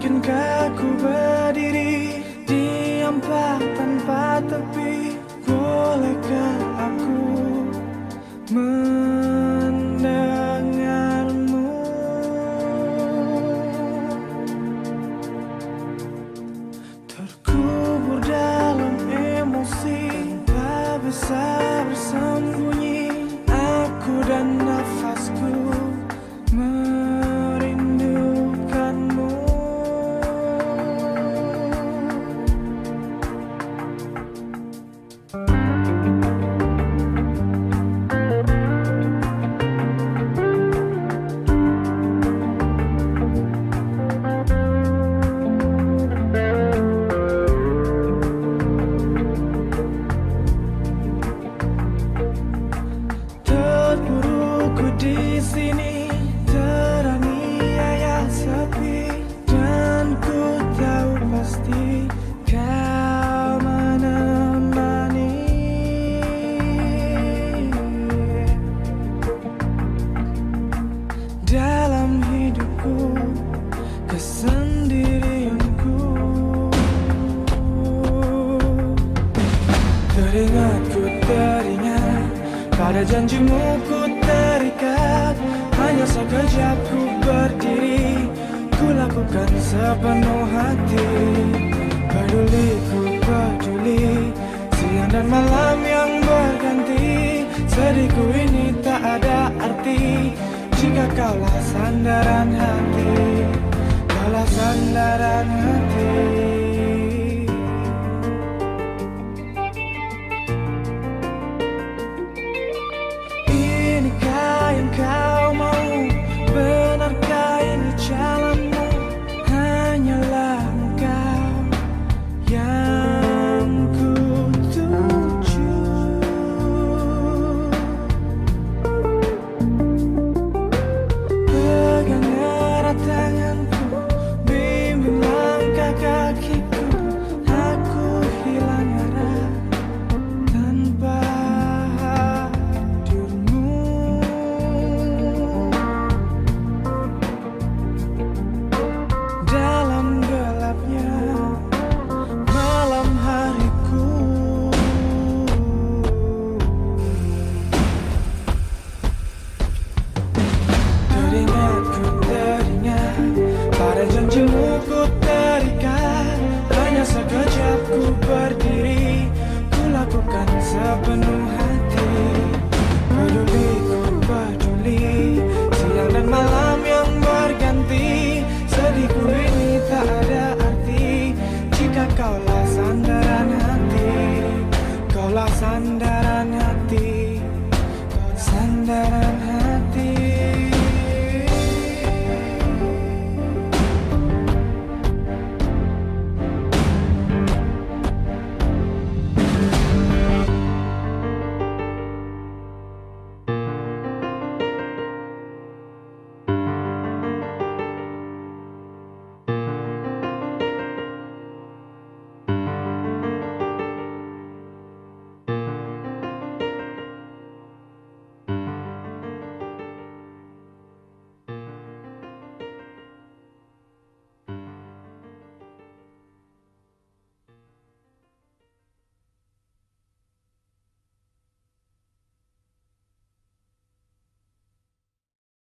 Yakinkah ku berdiri Diam tanpa tepi? Bolehkah aku mendengarmu? Terkubur dalam emosi Tak bisa bersembunyi. Aku dan nafasku sini teraniaya sepi dan ku tahu pasti kau menemani. Dalam hidupku kesendirianku Teringat ku teringat Pada janjimu ku terikat Hanya sekejap ku berdiri. Ku lakukan sepenuh hati Peduli ku peduli. Siang dan malam yang berganti Sedihku ini tak ada arti. Jika kaulah sandaran hati Kaulah sandaran hati